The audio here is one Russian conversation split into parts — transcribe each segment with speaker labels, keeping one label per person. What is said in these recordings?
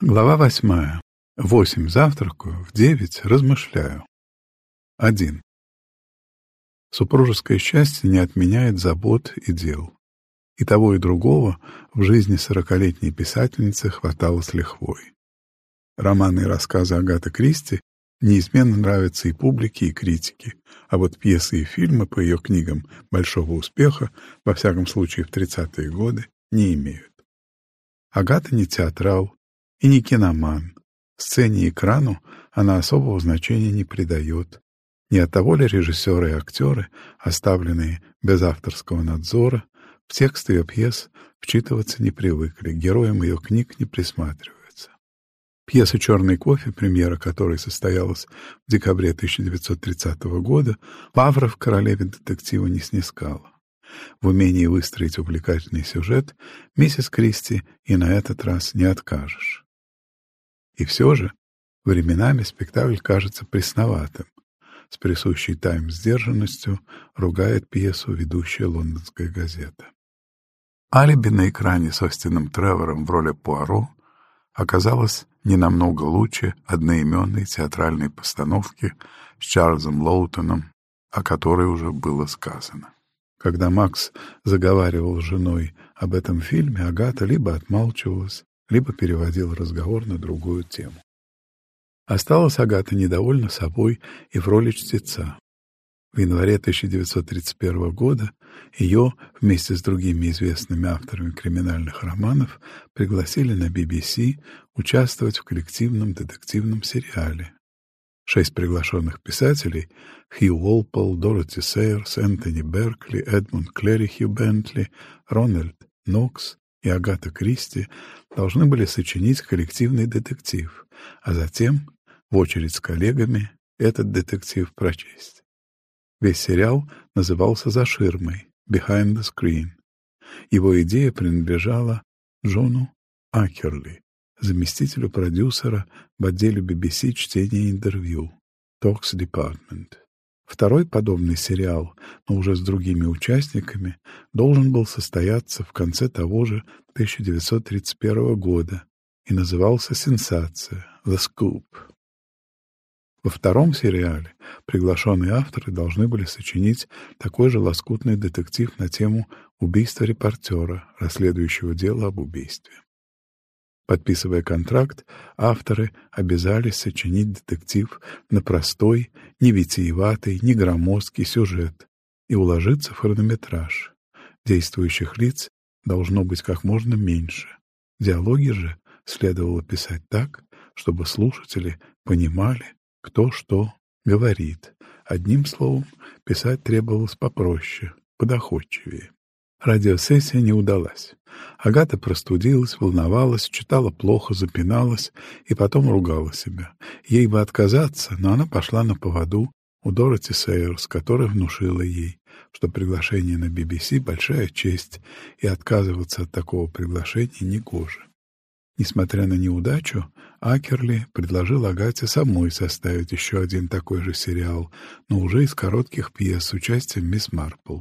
Speaker 1: Глава восьмая. Восемь завтракаю, в девять размышляю. Один. Супружеское счастье не отменяет забот и дел. И того, и другого в жизни сорокалетней писательницы хватало с лихвой. Романы и рассказы Агаты Кристи неизменно нравятся и публике, и критике, а вот пьесы и фильмы по ее книгам большого успеха, во всяком случае в 30-е годы, не имеют. Агата не театрал и не киноман. Сцене и экрану она особого значения не придает. Не от того ли режиссеры и актеры, оставленные без авторского надзора, в тексты ее пьес вчитываться не привыкли, героям ее книг не присматриваются. Пьеса «Черный кофе», премьера которой состоялась в декабре 1930 года, Лавров королеве детектива не снискала. В умении выстроить увлекательный сюжет миссис Кристи и на этот раз не откажешь. И все же временами спектакль кажется пресноватым. С присущей тайм сдержанностью ругает пьесу ведущая лондонская газета. Алиби на экране с Остином Тревором в роли Пуаро оказалось не намного лучше одноименной театральной постановки с Чарльзом Лоутоном, о которой уже было сказано. Когда Макс заговаривал с женой об этом фильме, Агата либо отмалчивалась, либо переводила разговор на другую тему. Осталась Агата недовольна собой и в роли чтеца. В январе 1931 года ее вместе с другими известными авторами криминальных романов пригласили на BBC участвовать в коллективном детективном сериале. Шесть приглашенных писателей — Хью Уолпол, Дороти Сейерс, Энтони Беркли, Эдмунд Клерихью Бентли, Рональд Нокс и Агата Кристи — должны были сочинить коллективный детектив, а затем, в очередь с коллегами, этот детектив прочесть. Весь сериал назывался «За ширмой» «Behind the Screen». Его идея принадлежала Джону Акерли, заместителю продюсера в отделе BBC чтения интервью Talks Department. Второй подобный сериал, но уже с другими участниками, должен был состояться в конце того же 1931 года и назывался «Сенсация» «The Scoop». Во втором сериале приглашенные авторы должны были сочинить такой же лоскутный детектив на тему убийства репортера, расследующего дело об убийстве. Подписывая контракт, авторы обязались сочинить детектив на простой, не витиеватый, не громоздкий сюжет и уложиться в хронометраж. Действующих лиц должно быть как можно меньше. Диалоги же следовало писать так, чтобы слушатели понимали, кто что говорит. Одним словом, писать требовалось попроще, подоходчивее. Радиосессия не удалась. Агата простудилась, волновалась, читала плохо, запиналась и потом ругала себя. Ей бы отказаться, но она пошла на поводу у Дороти Сейерс, которая внушила ей, что приглашение на BBC — большая честь, и отказываться от такого приглашения негоже. Несмотря на неудачу, Акерли предложил Агате самой составить еще один такой же сериал, но уже из коротких пьес с участием мисс Марпл.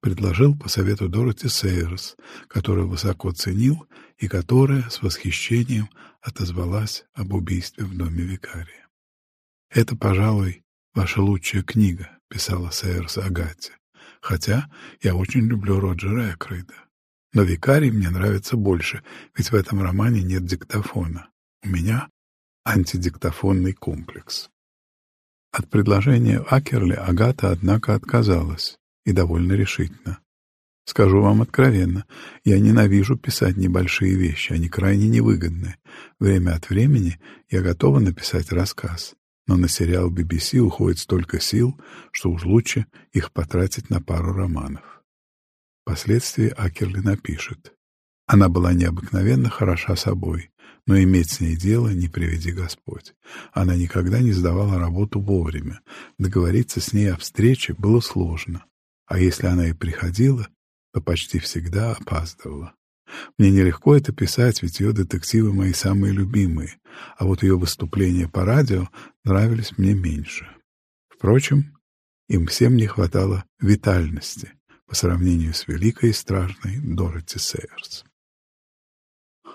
Speaker 1: Предложил по совету Дороти Сейерс, которую высоко ценил и которая с восхищением отозвалась об убийстве в доме викария. «Это, пожалуй, ваша лучшая книга», — писала Сейерс Агате, «хотя я очень люблю Роджера Экрейда. Но викарий мне нравится больше, ведь в этом романе нет диктофона. У меня антидиктофонный комплекс. От предложения Акерли Агата, однако, отказалась, и довольно решительно. Скажу вам откровенно, я ненавижу писать небольшие вещи, они крайне невыгодны. Время от времени я готова написать рассказ, но на сериал BBC уходит столько сил, что уж лучше их потратить на пару романов. Впоследствии Акерли напишет. Она была необыкновенно хороша собой, но иметь с ней дело не приведи Господь. Она никогда не сдавала работу вовремя. Договориться с ней о встрече было сложно. А если она и приходила, то почти всегда опаздывала. Мне нелегко это писать, ведь ее детективы мои самые любимые, а вот ее выступления по радио нравились мне меньше. Впрочем, им всем не хватало витальности, по сравнению с великой и страшной Дороти Сейерс.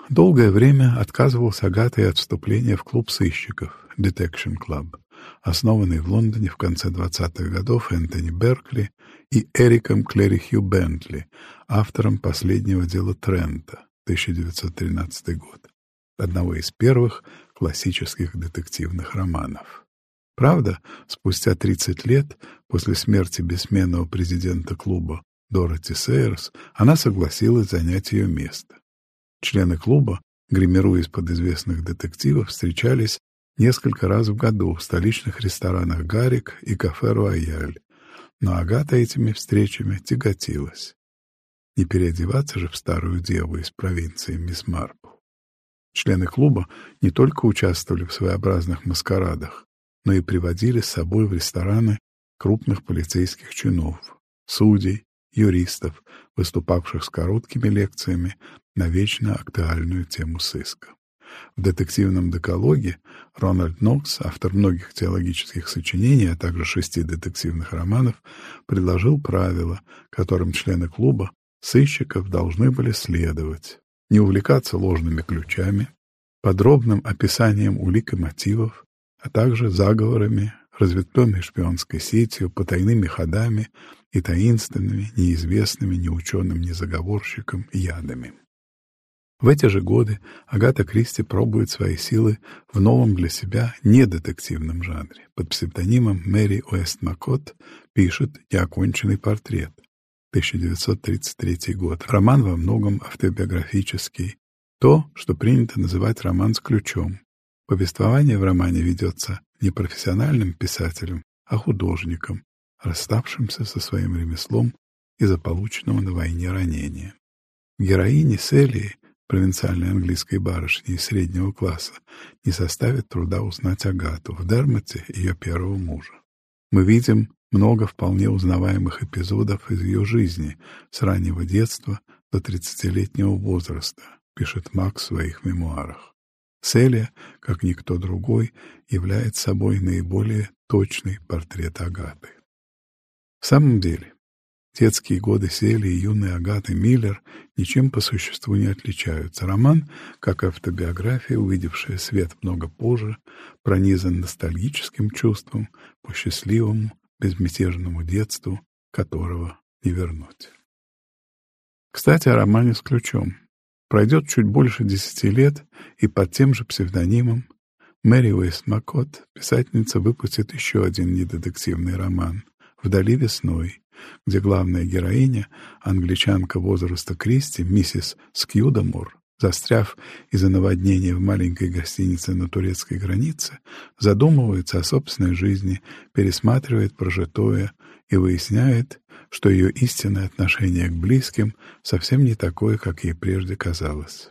Speaker 1: Долгое время отказывался Агатой от вступления в клуб сыщиков Detection Club, основанный в Лондоне в конце 20-х годов Энтони Беркли и Эриком Клерихью Бентли, автором последнего дела Трента, 1913 год, одного из первых классических детективных романов. Правда, спустя 30 лет после смерти бессменного президента клуба Дороти Сейерс, она согласилась занять ее место. Члены клуба, гримируясь под известных детективов, встречались несколько раз в году в столичных ресторанах «Гарик» и кафе «Руаяль», но Агата этими встречами тяготилась. Не переодеваться же в старую деву из провинции мисс Марпл. Члены клуба не только участвовали в своеобразных маскарадах, но и приводили с собой в рестораны крупных полицейских чинов, судей, юристов, выступавших с короткими лекциями на вечно актуальную тему сыска. В детективном декалоге Рональд Нокс, автор многих теологических сочинений, а также шести детективных романов, предложил правила, которым члены клуба сыщиков должны были следовать. Не увлекаться ложными ключами, подробным описанием улик и мотивов, а также заговорами, разветвленной шпионской сетью, потайными ходами и таинственными, неизвестными ни ученым, ни заговорщикам ядами. В эти же годы Агата Кристи пробует свои силы в новом для себя недетективном жанре. Под псевдонимом Мэри Уэст Маккот пишет «Неоконченный портрет» 1933 год. Роман во многом автобиографический. То, что принято называть роман с ключом. Повествование в романе ведется не профессиональным писателем, а художником, расставшимся со своим ремеслом из-за полученного на войне ранения. Героине Селии провинциальной английской барышни из среднего класса, не составит труда узнать Агату в Дермате, ее первого мужа. Мы видим много вполне узнаваемых эпизодов из ее жизни с раннего детства до тридцатилетнего возраста, пишет Макс в своих мемуарах. Селия, как никто другой, является собой наиболее точный портрет Агаты. В самом деле, Детские годы Сели и юной Агаты Миллер ничем по существу не отличаются. Роман, как автобиография, увидевшая свет много позже, пронизан ностальгическим чувством по счастливому, безмятежному детству, которого не вернуть. Кстати, о романе с ключом. Пройдет чуть больше десяти лет, и под тем же псевдонимом Мэри Уэйс Маккот, писательница, выпустит еще один недетективный роман «Вдали весной», где главная героиня, англичанка возраста Кристи, миссис Скьюдамур, застряв из-за наводнения в маленькой гостинице на турецкой границе, задумывается о собственной жизни, пересматривает прожитое и выясняет, что ее истинное отношение к близким совсем не такое, как ей прежде казалось.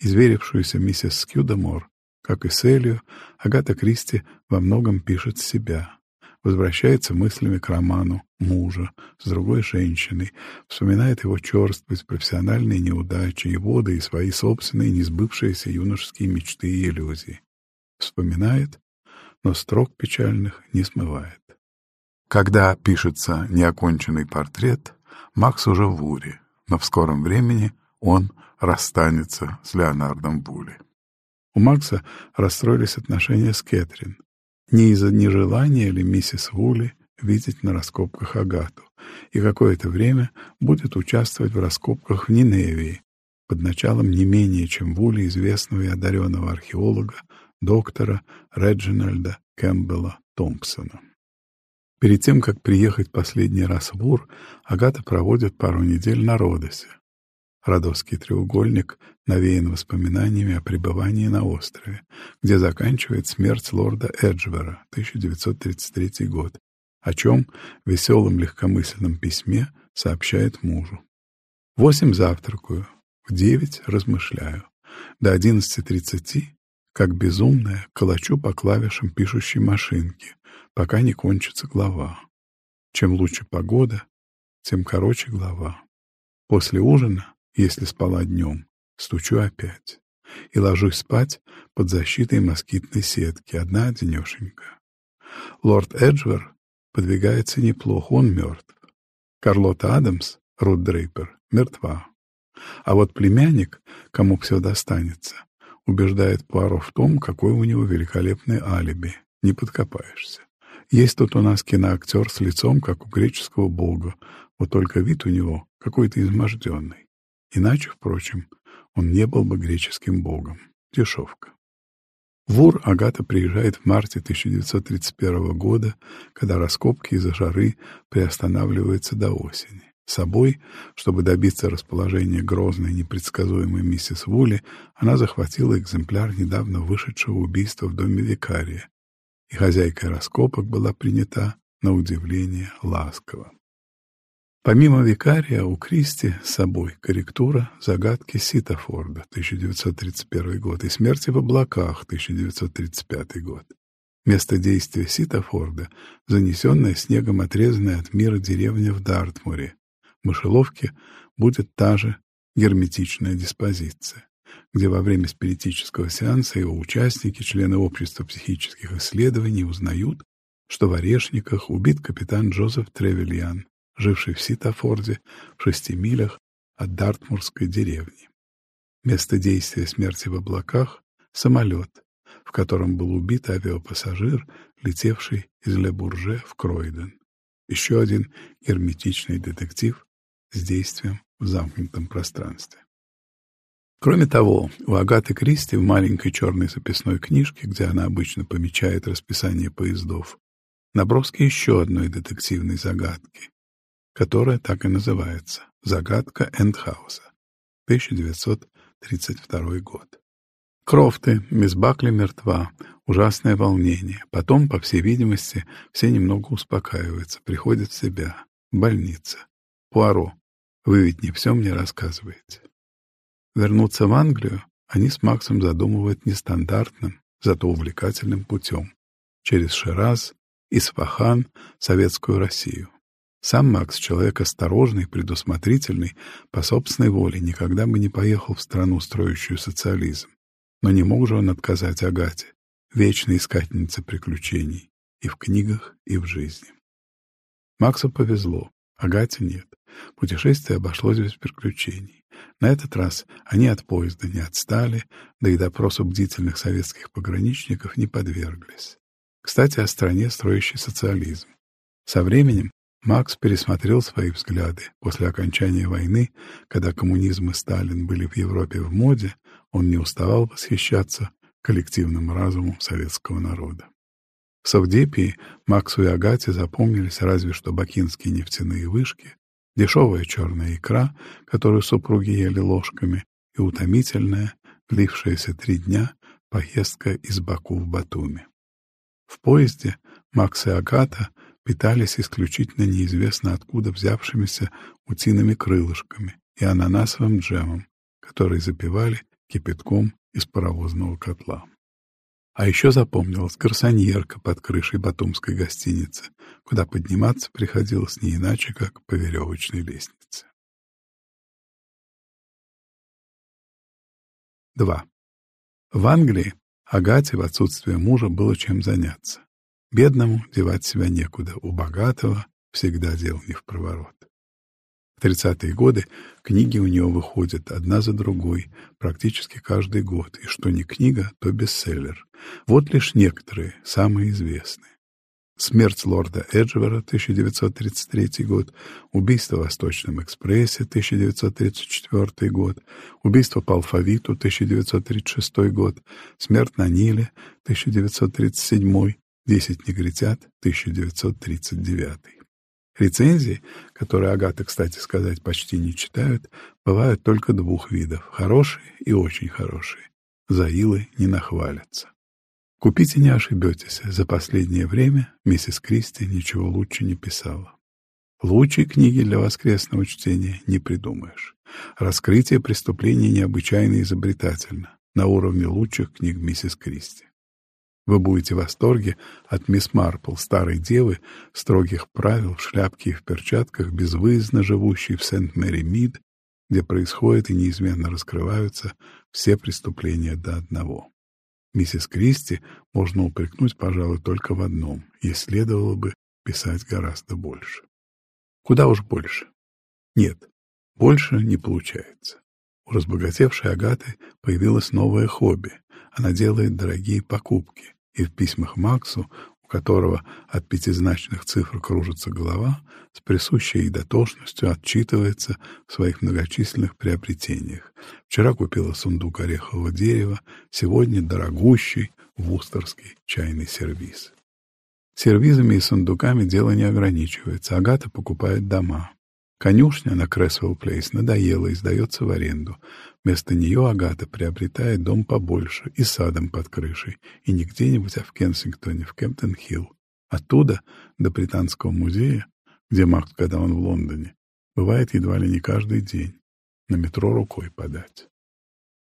Speaker 1: Изверившуюся миссис Скьюдамор, как и Селию, Агата Кристи во многом пишет себя возвращается мыслями к роману мужа с другой женщиной, вспоминает его черствость, профессиональные неудачи, и воды и свои собственные несбывшиеся юношеские мечты и иллюзии. Вспоминает, но строк печальных не смывает. Когда пишется неоконченный портрет, Макс уже в уре, но в скором времени он расстанется с Леонардом Були. У Макса расстроились отношения с Кэтрин. Не из-за нежелания ли миссис Вули видеть на раскопках Агату, и какое-то время будет участвовать в раскопках в Ниневии. Под началом не менее чем Вули известного и одаренного археолога доктора Реджинальда Кэмпбелла Томпсона. Перед тем, как приехать последний раз в Ур, Агата проводит пару недель на Родосе, Родовский треугольник навеян воспоминаниями о пребывании на острове, где заканчивает смерть лорда Эджвера, 1933 год, о чем в веселом легкомысленном письме сообщает мужу. восемь завтракаю, в девять размышляю, до одиннадцати тридцати, как безумная, колочу по клавишам пишущей машинки, пока не кончится глава. Чем лучше погода, тем короче глава. После ужина если спала днем, стучу опять. И ложусь спать под защитой москитной сетки, одна одинешенька. Лорд Эджвер подвигается неплохо, он мертв. Карлота Адамс, Рут Дрейпер, мертва. А вот племянник, кому все достанется, убеждает Пуаро в том, какое у него великолепное алиби. Не подкопаешься. Есть тут у нас киноактер с лицом, как у греческого бога, вот только вид у него какой-то изможденный. Иначе, впрочем, он не был бы греческим богом. Дешевка. В Ур Агата приезжает в марте 1931 года, когда раскопки из-за жары приостанавливаются до осени. С собой, чтобы добиться расположения грозной непредсказуемой миссис Вули, она захватила экземпляр недавно вышедшего убийства в доме викария, и хозяйкой раскопок была принята, на удивление, ласково. Помимо викария у Кристи с собой корректура загадки Ситафорда 1931 год и смерти в облаках 1935 год. Место действия Ситафорда — занесенная снегом отрезанная от мира деревня в Дартмуре. В мышеловке будет та же герметичная диспозиция, где во время спиритического сеанса его участники, члены общества психических исследований, узнают, что в Орешниках убит капитан Джозеф Тревельян, живший в Ситафорде в шести милях от Дартмурской деревни. Место действия смерти в облаках — самолет, в котором был убит авиапассажир, летевший из Ле-Бурже в Кройден. Еще один герметичный детектив с действием в замкнутом пространстве. Кроме того, у Агаты Кристи в маленькой черной записной книжке, где она обычно помечает расписание поездов, наброски еще одной детективной загадки, которая так и называется «Загадка Эндхауса», 1932 год. Крофты, мисс Бакли мертва, ужасное волнение. Потом, по всей видимости, все немного успокаиваются, приходят в себя. Больница. Пуаро, вы ведь не все мне рассказываете. Вернуться в Англию они с Максом задумывают нестандартным, зато увлекательным путем. Через Шираз, Исфахан, Советскую Россию. Сам Макс, человек осторожный, предусмотрительный, по собственной воле никогда бы не поехал в страну, строящую социализм. Но не мог же он отказать Агате, вечной искательнице приключений, и в книгах, и в жизни. Максу повезло, Агате нет. Путешествие обошлось без приключений. На этот раз они от поезда не отстали, да и допросу бдительных советских пограничников не подверглись. Кстати, о стране, строящей социализм. Со временем Макс пересмотрел свои взгляды. После окончания войны, когда коммунизм и Сталин были в Европе в моде, он не уставал восхищаться коллективным разумом советского народа. В Савдепии Максу и Агате запомнились разве что бакинские нефтяные вышки, дешевая черная икра, которую супруги ели ложками, и утомительная, длившаяся три дня, поездка из Баку в Батуми. В поезде Макс и Агата питались исключительно неизвестно откуда взявшимися утиными крылышками и ананасовым джемом, который запивали кипятком из паровозного котла. А еще запомнилась гарсоньерка под крышей батумской гостиницы, куда подниматься приходилось не иначе, как по веревочной лестнице. 2. В Англии Агате в отсутствие мужа было чем заняться. Бедному девать себя некуда, у богатого всегда дел не в проворот. В 30-е годы книги у него выходят одна за другой, практически каждый год, и что не книга, то бестселлер. Вот лишь некоторые, самые известные. Смерть лорда Эджвера, 1933 год, убийство в Восточном экспрессе, 1934 год, убийство по алфавиту, 1936 год, смерть на Ниле, 1937, «Десять негритят», 1939. Рецензии, которые Агата, кстати сказать, почти не читают, бывают только двух видов — хорошие и очень хорошие. Заилы не нахвалятся. Купите, не ошибетесь, за последнее время миссис Кристи ничего лучше не писала. Лучшей книги для воскресного чтения не придумаешь. Раскрытие преступления необычайно изобретательно, на уровне лучших книг миссис Кристи. Вы будете в восторге от мисс Марпл, старой девы, строгих правил, в шляпке и в перчатках, безвыездно живущей в Сент-Мэри-Мид, где происходят и неизменно раскрываются все преступления до одного. Миссис Кристи можно упрекнуть, пожалуй, только в одном, и следовало бы писать гораздо больше. Куда уж больше. Нет, больше не получается. У разбогатевшей Агаты появилось новое хобби. Она делает дорогие покупки, и в письмах Максу, у которого от пятизначных цифр кружится голова, с присущей ей дотошностью отчитывается в своих многочисленных приобретениях. Вчера купила сундук орехового дерева, сегодня дорогущий вустерский чайный сервиз. Сервизами и сундуками дело не ограничивается. Агата покупает дома. Конюшня на Кресвелл Плейс надоела и сдается в аренду. Вместо нее Агата приобретает дом побольше и садом под крышей, и не где-нибудь, а в Кенсингтоне, в Кемптон-Хилл. Оттуда до Британского музея, где Макс, когда он в Лондоне, бывает едва ли не каждый день, на метро рукой подать.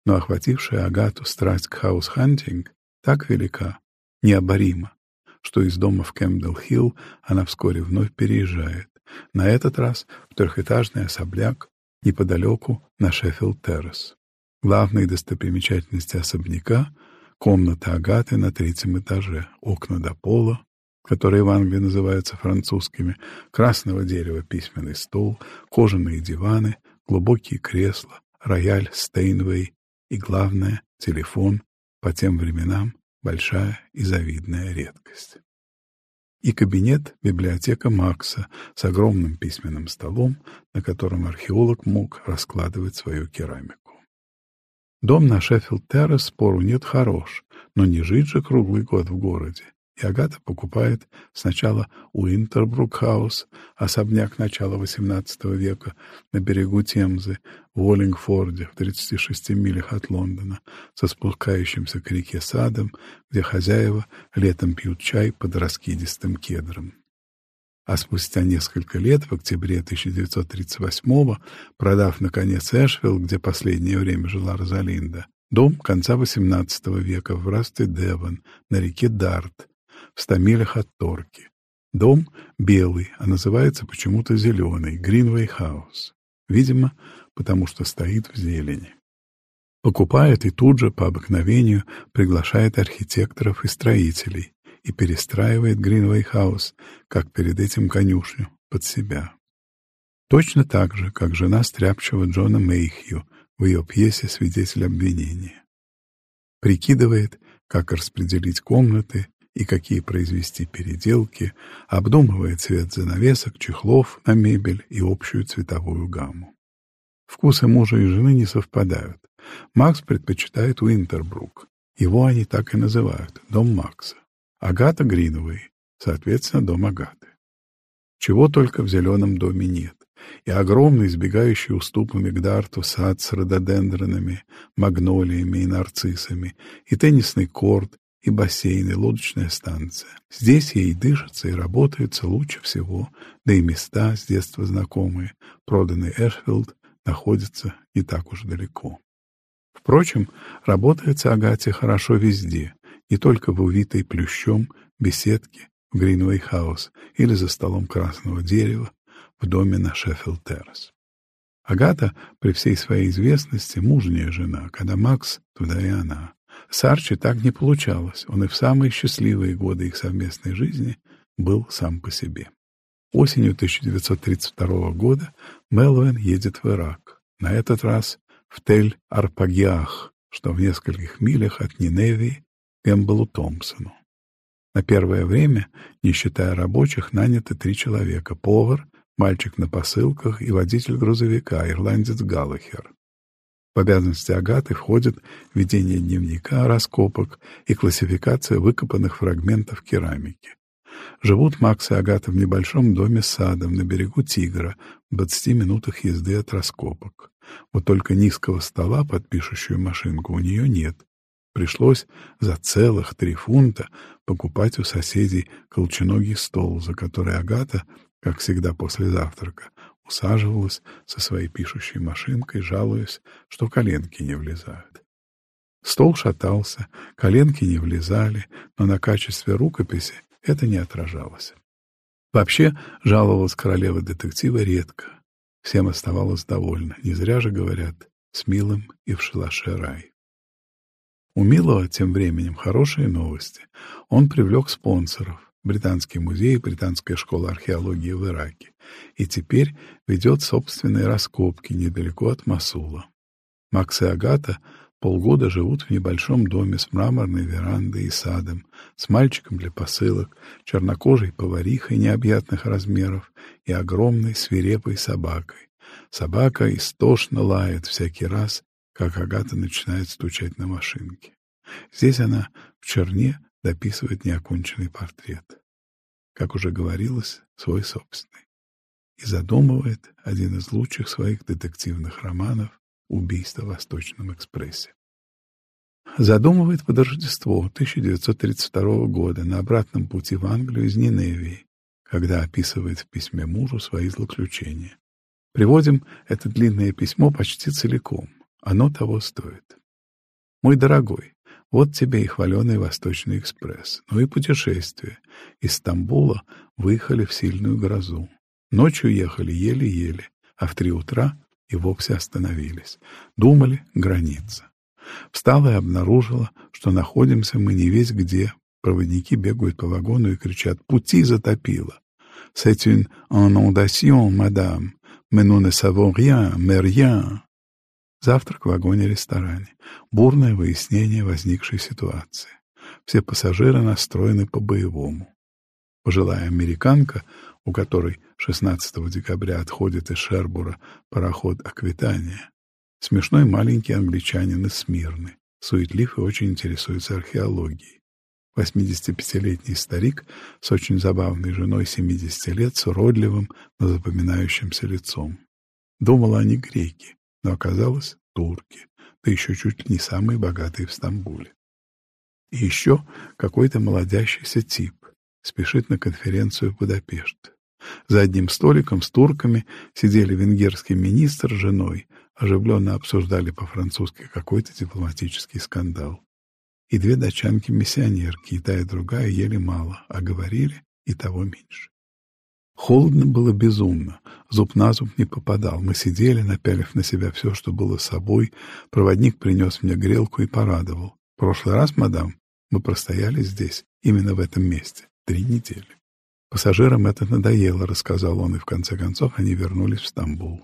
Speaker 1: Но охватившая Агату страсть к house-hunting так велика, необорима, что из дома в Кэмпден-Хилл она вскоре вновь переезжает, на этот раз в трехэтажный особняк неподалеку на Шеффилд-Террас. Главные достопримечательности особняка — комната Агаты на третьем этаже, окна до пола, которые в Англии называются французскими, красного дерева письменный стол, кожаные диваны, глубокие кресла, рояль Стейнвей и, главное, телефон, по тем временам большая и завидная редкость и кабинет библиотека Макса с огромным письменным столом, на котором археолог мог раскладывать свою керамику. Дом на Шеффилд-Террас, спору нет, хорош, но не жить же круглый год в городе и Агата покупает сначала Уинтербрук-хаус, особняк начала XVIII века на берегу Темзы, в Уоллингфорде, в 36 милях от Лондона, со спускающимся к реке садом, где хозяева летом пьют чай под раскидистым кедром. А спустя несколько лет, в октябре 1938-го, продав, наконец, Эшфилд, где последнее время жила Розалинда, дом конца XVIII века в графстве Девон на реке Дарт, в ста милях от Торки. Дом белый, а называется почему-то зеленый, Гринвей Хаус. Видимо, потому что стоит в зелени. Покупает и тут же, по обыкновению, приглашает архитекторов и строителей и перестраивает Гринвей Хаус, как перед этим конюшню, под себя. Точно так же, как жена стряпчего Джона Мейхью в ее пьесе «Свидетель обвинения». Прикидывает, как распределить комнаты, и какие произвести переделки, обдумывает цвет занавесок, чехлов на мебель и общую цветовую гамму. Вкусы мужа и жены не совпадают. Макс предпочитает Уинтербрук. Его они так и называют — дом Макса. Агата Гриновой, соответственно, дом Агаты. Чего только в зеленом доме нет. И огромный, избегающий уступами к дарту сад с рододендронами, магнолиями и нарциссами, и теннисный корт, и бассейн, и лодочная станция. Здесь ей дышится и работается лучше всего, да и места с детства знакомые. Проданный Эшфилд находится не так уж далеко. Впрочем, работается Агате хорошо везде, не только в увитой плющом беседке в Гринвей-хаус или за столом красного дерева в доме на Шеффилд-террас. Агата, при всей своей известности, мужняя жена, когда Макс, туда и она. С Арчи так не получалось. Он и в самые счастливые годы их совместной жизни был сам по себе. Осенью 1932 года Мелвин едет в Ирак. На этот раз в Тель-Арпагиах, что в нескольких милях от Ниневии, Гэмбелу Томпсону. На первое время, не считая рабочих, наняты три человека — повар, мальчик на посылках и водитель грузовика, ирландец Галлахер. В обязанности Агаты входит ведение дневника раскопок и классификация выкопанных фрагментов керамики. Живут Макс и Агата в небольшом доме с садом на берегу Тигра, в 20 минутах езды от раскопок. Вот только низкого стола под пишущую машинку у нее нет. Пришлось за целых три фунта покупать у соседей колченогий стол, за который Агата, как всегда после завтрака, усаживалась со своей пишущей машинкой, жалуясь, что коленки не влезают. Стол шатался, коленки не влезали, но на качестве рукописи это не отражалось. Вообще, жаловалась королева детектива редко. Всем оставалось довольно. Не зря же говорят «с милым и в шалаше рай». У Милова тем временем хорошие новости. Он привлек спонсоров. Британский музей и Британская школа археологии в Ираке, и теперь ведет собственные раскопки недалеко от Масула. Макс и Агата полгода живут в небольшом доме с мраморной верандой и садом, с мальчиком для посылок, чернокожей поварихой необъятных размеров и огромной свирепой собакой. Собака истошно лает всякий раз, как Агата начинает стучать на машинке. Здесь она в черне дописывает неоконченный портрет. Как уже говорилось, свой собственный. И задумывает один из лучших своих детективных романов «Убийство в Восточном экспрессе». Задумывает под Рождество 1932 года на обратном пути в Англию из Ниневии, когда описывает в письме мужу свои злоключения. Приводим это длинное письмо почти целиком. Оно того стоит. Мой дорогой, вот тебе и хваленый Восточный экспресс. Ну и путешествие. Из Стамбула выехали в сильную грозу. Ночью ехали еле-еле, а в три утра и вовсе остановились. Думали — граница. Встала и обнаружила, что находимся мы не весь где. Проводники бегают по вагону и кричат «Пути затопило!» «C'est une inondation, madame. Mais nous ne savons rien, mais rien». Завтрак в вагоне-ресторане. Бурное выяснение возникшей ситуации. Все пассажиры настроены по-боевому. Пожилая американка, у которой 16 декабря отходит из Шербура пароход «Аквитания», смешной маленький англичанин из Смирны, суетлив и очень интересуется археологией. 85-летний старик с очень забавной женой 70 лет, с уродливым, но запоминающимся лицом. Думала они греки, но оказалось турки, да еще чуть ли не самые богатые в Стамбуле. И еще какой-то молодящийся тип спешит на конференцию в Будапешт. За одним столиком с турками сидели венгерский министр с женой, оживленно обсуждали по-французски какой-то дипломатический скандал. И две дочанки-миссионерки, и та, и другая, ели мало, а говорили и того меньше. Холодно было безумно, зуб на зуб не попадал. Мы сидели, напялив на себя все, что было с собой. Проводник принес мне грелку и порадовал. В прошлый раз, мадам, мы простояли здесь, именно в этом месте, три недели. Пассажирам это надоело, рассказал он, и в конце концов они вернулись в Стамбул.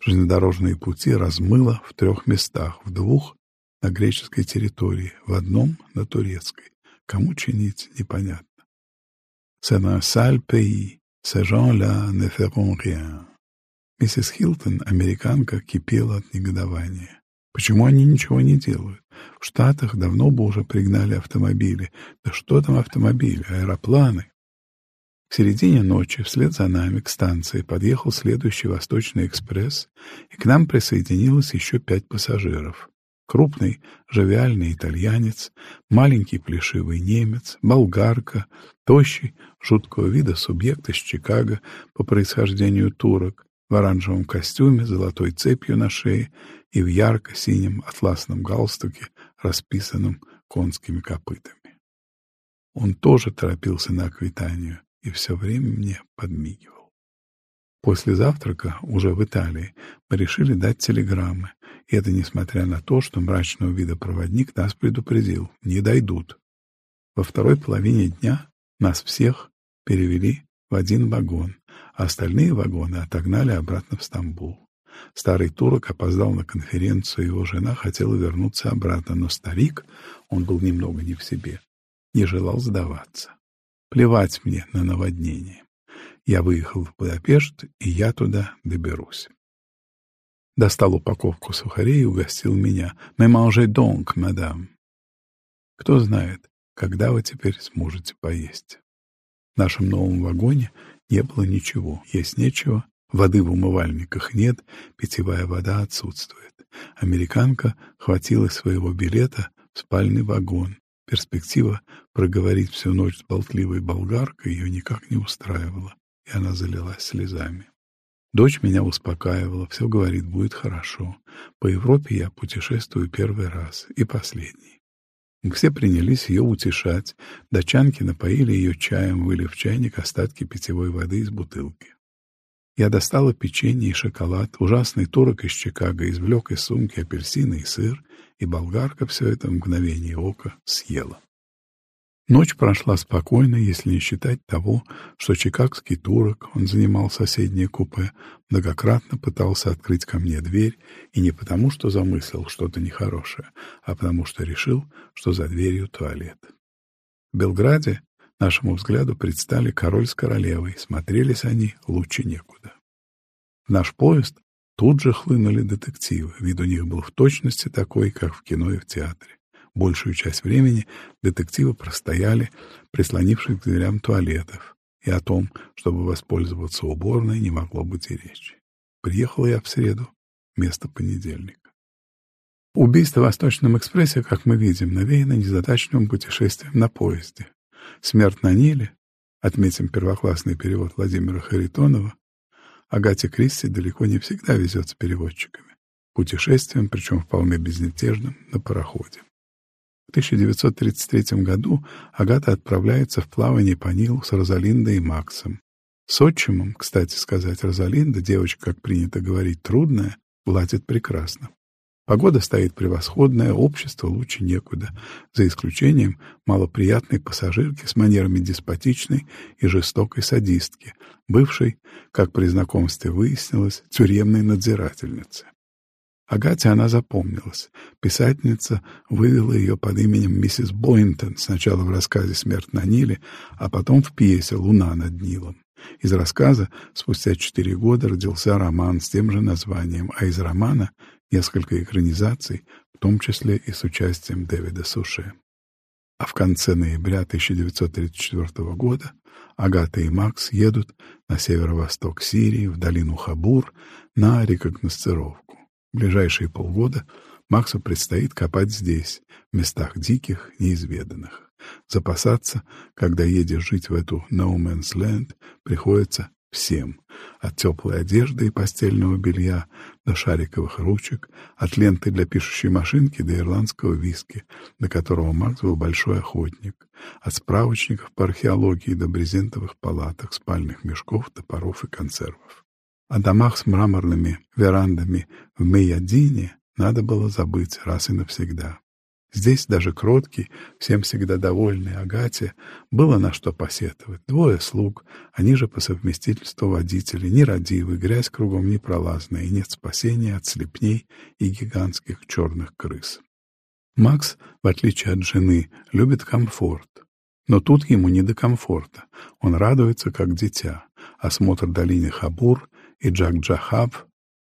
Speaker 1: Железнодорожные пути размыло в трех местах, в двух — на греческой территории, в одном — на турецкой. Кому чинить, непонятно. «C'est un sale pays», Ces gens-là ne feront rien. Миссис Хилтон, американка, кипела от негодования. Почему они ничего не делают? В Штатах давно бы уже пригнали автомобили. Да что там автомобили? Аэропланы. В середине ночи вслед за нами к станции подъехал следующий Восточный экспресс, и к нам присоединилось еще пять пассажиров. Крупный, жавиальный итальянец, маленький плешивый немец, болгарка, тощий, жуткого вида субъект из Чикаго по происхождению турок, в оранжевом костюме, золотой цепью на шее и в ярко-синем атласном галстуке, расписанном конскими копытами. Он тоже торопился на аквитанию и все время мне подмигивал. После завтрака, уже в Италии, мы решили дать телеграммы, это несмотря на то, что мрачного вида проводник нас предупредил — не дойдут. Во второй половине дня нас всех перевели в один вагон, а остальные вагоны отогнали обратно в Стамбул. Старый турок опоздал на конференцию, его жена хотела вернуться обратно, но старик, он был немного не в себе, не желал сдаваться. Плевать мне на наводнение. Я выехал в Будапешт, и я туда доберусь. Достал упаковку сухарей и угостил меня. «Mais mangez donc, мадам». Кто знает, когда вы теперь сможете поесть. В нашем новом вагоне не было ничего, есть нечего, воды в умывальниках нет, питьевая вода отсутствует. Американка хватила своего билета в спальный вагон. Перспектива проговорить всю ночь с болтливой болгаркой ее никак не устраивала, и она залилась слезами. Дочь меня успокаивала, все говорит, будет хорошо. По Европе я путешествую первый раз и последний. Все принялись ее утешать. Дачанки напоили ее чаем, вылив в чайник остатки питьевой воды из бутылки. Я достала печенье и шоколад, ужасный турок из Чикаго извлек из сумки апельсины и сыр, и болгарка все это в мгновение ока съела. Ночь прошла спокойно, если не считать того, что чикагский турок, он занимал соседнее купе, многократно пытался открыть ко мне дверь, и не потому, что замыслил что-то нехорошее, а потому что решил, что за дверью туалет. В Белграде нашему взгляду предстали король с королевой, смотрелись они лучше некуда. В наш поезд тут же хлынули детективы, вид у них был в точности такой, как в кино и в театре. Большую часть времени детективы простояли, прислонившись к дверям туалетов, и о том, чтобы воспользоваться уборной, не могло быть и речи. Приехал я в среду, вместо понедельника. Убийство в Восточном экспрессе, как мы видим, навеяно незадачным путешествием на поезде. Смерть на Ниле, отметим первоклассный перевод Владимира Харитонова, Агате Кристи далеко не всегда везет с переводчиками. Путешествием, причем вполне безмятежным, на пароходе. В 1933 году Агата отправляется в плавание по Нилу с Розалиндой и Максом. С отчимом, кстати сказать, Розалинда, девочка, как принято говорить, трудная, ладит прекрасно. Погода стоит превосходная, общество лучше некуда, за исключением малоприятной пассажирки с манерами деспотичной и жестокой садистки, бывшей, как при знакомстве выяснилось, тюремной надзирательницы. Агате она запомнилась. Писательница вывела ее под именем миссис Бойнтон сначала в рассказе «Смерть на Ниле», а потом в пьесе «Луна над Нилом». Из рассказа спустя четыре года родился роман с тем же названием, а из романа несколько экранизаций, в том числе и с участием Дэвида Суше. А в конце ноября 1934 года Агата и Макс едут на северо-восток Сирии, в долину Хабур, на рекогносцировку. Ближайшие полгода Максу предстоит копать здесь, в местах диких, неизведанных. Запасаться, когда едешь жить в эту no man's land, приходится всем. От теплой одежды и постельного белья до шариковых ручек, от ленты для пишущей машинки до ирландского виски, до которого Макс был большой охотник, от справочников по археологии до брезентовых палаток, спальных мешков, топоров и консервов. О домах с мраморными верандами в Мейядине надо было забыть раз и навсегда. Здесь даже кроткий, всем всегда довольный Агате было на что посетовать. Двое слуг, они же по совместительству водители, нерадивы, грязь кругом непролазная, и нет спасения от слепней и гигантских черных крыс. Макс, в отличие от жены, любит комфорт. Но тут ему не до комфорта. Он радуется, как дитя. Осмотр долины Хабур и Джак Джахаб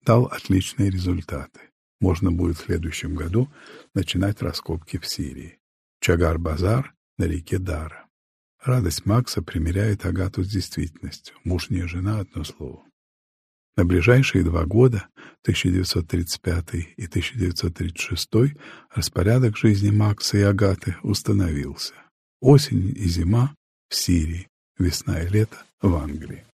Speaker 1: дал отличные результаты. Можно будет в следующем году начинать раскопки в Сирии. Чагар-базар на реке Дара. Радость Макса примеряет Агату с действительностью. Муж не жена, одно слово. На ближайшие два года, 1935 и 1936, распорядок жизни Макса и Агаты установился. Осень и зима в Сирии, весна и лето в Англии.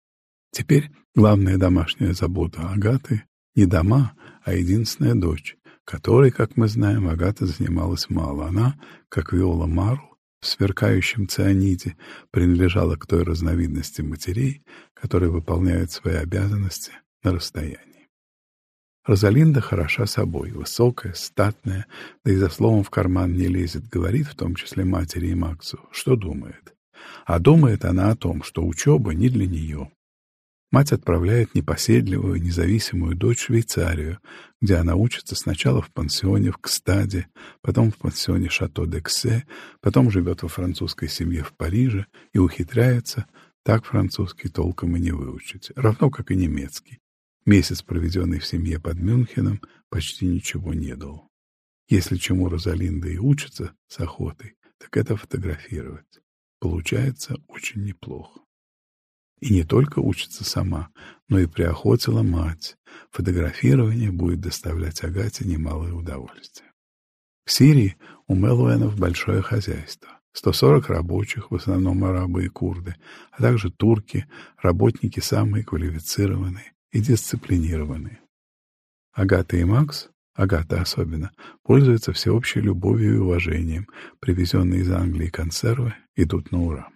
Speaker 1: Теперь главная домашняя забота Агаты — не дома, а единственная дочь, которой, как мы знаем, Агата занималась мало. Она, как Виола Марл, в сверкающем цианиде, принадлежала к той разновидности матерей, которые выполняют свои обязанности на расстоянии. Розалинда хороша собой, высокая, статная, да и за словом в карман не лезет, говорит, в том числе матери и Максу, что думает. А думает она о том, что учеба не для нее, Мать отправляет непоседливую, независимую дочь в Швейцарию, где она учится сначала в пансионе в Кстаде, потом в пансионе Шато-де-Ксе, потом живет во французской семье в Париже и ухитряется так французский толком и не выучить, равно как и немецкий. Месяц, проведенный в семье под Мюнхеном, почти ничего не дал. Если чему Розалинда и учится с охотой, так это фотографировать. Получается очень неплохо. И не только учится сама, но и приохотила мать. Фотографирование будет доставлять Агате немалое удовольствие. В Сирии у Мелуэнов большое хозяйство. 140 рабочих, в основном арабы и курды, а также турки, работники самые квалифицированные и дисциплинированные. Агата и Макс, Агата особенно, пользуются всеобщей любовью и уважением. Привезенные из Англии консервы идут на ура.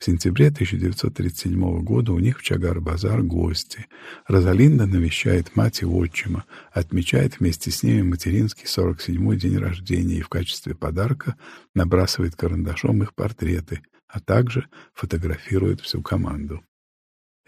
Speaker 1: В сентябре 1937 года у них в Чагар-базар гости. Розалинда навещает мать и отчима, отмечает вместе с ними материнский 47-й день рождения и в качестве подарка набрасывает карандашом их портреты, а также фотографирует всю команду.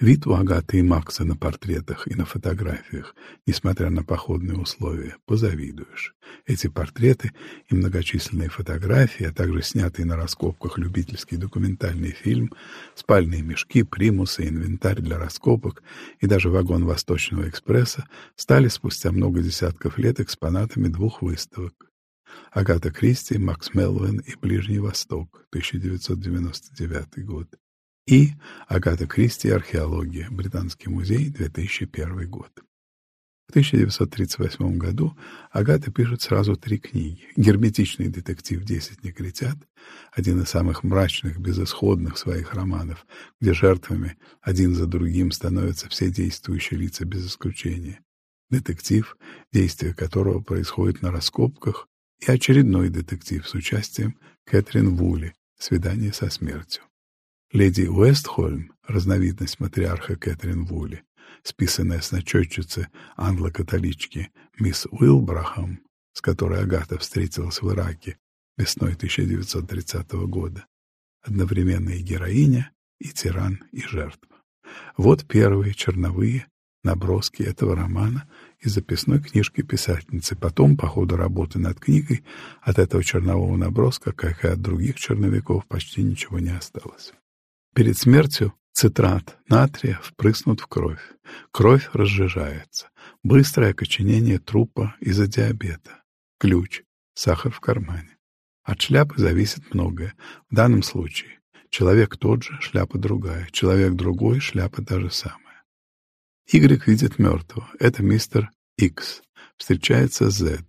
Speaker 1: Вид у Агаты и Макса на портретах и на фотографиях, несмотря на походные условия, позавидуешь. Эти портреты и многочисленные фотографии, а также снятый на раскопках любительский документальный фильм, спальные мешки, примусы, инвентарь для раскопок и даже вагон Восточного экспресса стали спустя много десятков лет экспонатами двух выставок. Агата Кристи, Макс Мелвин и Ближний Восток, 1999 год и Агата Кристи «Археология. Британский музей. 2001 год». В 1938 году Агата пишет сразу три книги. «Герметичный детектив «Десять негритят», один из самых мрачных, безысходных своих романов, где жертвами один за другим становятся все действующие лица без исключения. Детектив, действие которого происходит на раскопках, и очередной детектив с участием Кэтрин Вули «Свидание со смертью». Леди Уэстхольм, разновидность матриарха Кэтрин Вули, списанная с начетчицы англо-католички мисс Уилбрахам, с которой Агата встретилась в Ираке весной 1930 года, одновременно и героиня, и тиран, и жертва. Вот первые черновые наброски этого романа из записной книжки писательницы. Потом, по ходу работы над книгой, от этого чернового наброска, как и от других черновиков, почти ничего не осталось. Перед смертью цитрат натрия впрыснут в кровь. Кровь разжижается. Быстрое окоченение трупа из-за диабета. Ключ. Сахар в кармане. От шляпы зависит многое. В данном случае человек тот же, шляпа другая. Человек другой, шляпа та же самая. Y видит мертвого. Это мистер X. Встречается Z.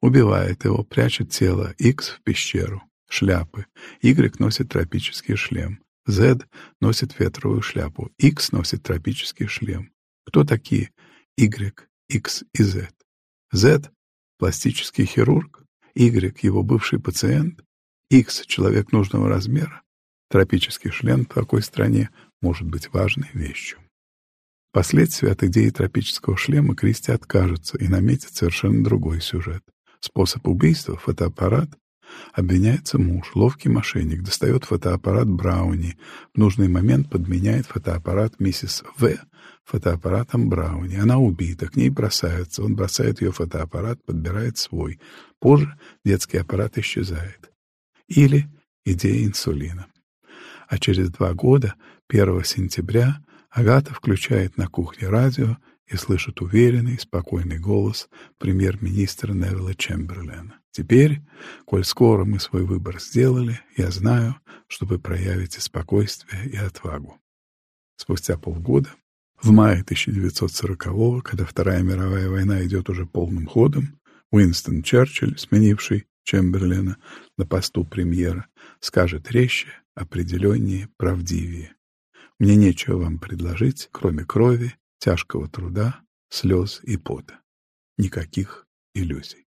Speaker 1: Убивает его, прячет тело X в пещеру. Шляпы. Y носит тропический шлем. Z носит ветровую шляпу, X носит тропический шлем. Кто такие Y, X и Z? Z — пластический хирург, Y — его бывший пациент, X — человек нужного размера. Тропический шлем в такой стране может быть важной вещью. Впоследствии от идеи тропического шлема Кристи откажется и наметит совершенно другой сюжет. Способ убийства — фотоаппарат Обвиняется муж, ловкий мошенник, достает фотоаппарат Брауни, в нужный момент подменяет фотоаппарат миссис В фотоаппаратом Брауни. Она убита, к ней бросаются, он бросает ее фотоаппарат, подбирает свой. Позже детский аппарат исчезает. Или идея инсулина. А через два года, 1 сентября, Агата включает на кухне радио и слышит уверенный, спокойный голос премьер-министра Невилла Чемберлена. «Теперь, коль скоро мы свой выбор сделали, я знаю, что вы проявите спокойствие и отвагу». Спустя полгода, в мае 1940-го, когда Вторая мировая война идет уже полным ходом, Уинстон Черчилль, сменивший Чемберлена на посту премьера, скажет резче, определеннее, правдивее. Мне нечего вам предложить, кроме крови тяжкого труда, слез и пота. Никаких иллюзий.